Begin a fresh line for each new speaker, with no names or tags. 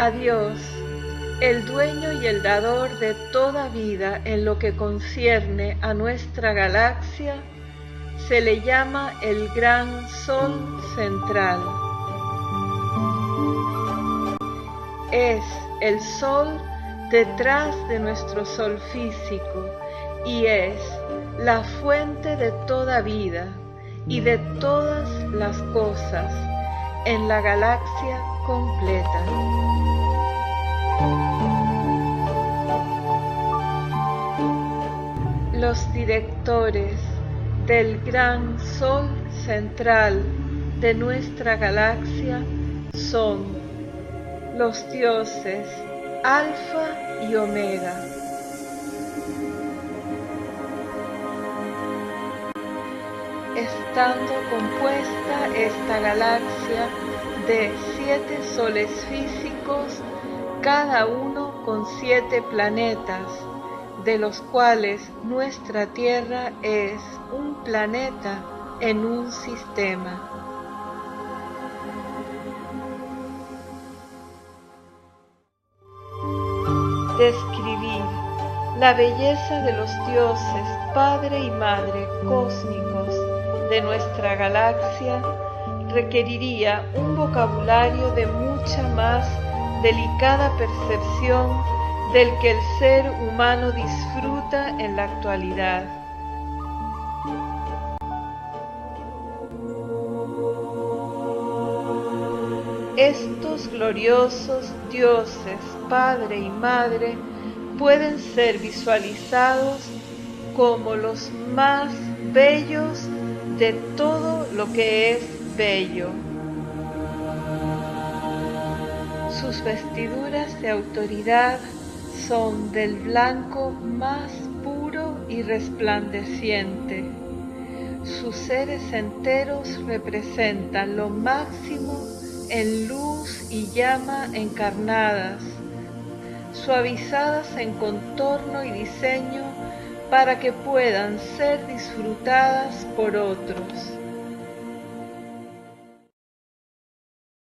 A Dios, el dueño y el dador de toda vida en lo que concierne a nuestra galaxia, se le llama el gran sol central. Es el sol detrás de nuestro sol físico y es la fuente de toda vida y de todas las cosas en la galaxia completa. Los directores del gran sol central de nuestra galaxia son los dioses Alfa y Omega. Estando compuesta esta galaxia de siete soles físicos, cada uno con siete planetas, de los cuales nuestra Tierra es un planeta en un sistema. describir la belleza de los dioses Padre y Madre cósmicos de nuestra galaxia requeriría un vocabulario de mucha más delicada percepción del que el ser humano disfruta en la actualidad. Estos gloriosos dioses Padre y Madre pueden ser visualizados como los más bellos de todo lo que es bello. Sus vestiduras de autoridad son del blanco más puro y resplandeciente. Sus seres enteros representan lo máximo en luz y llama encarnadas suavizadas en contorno y diseño para que puedan ser disfrutadas por otros.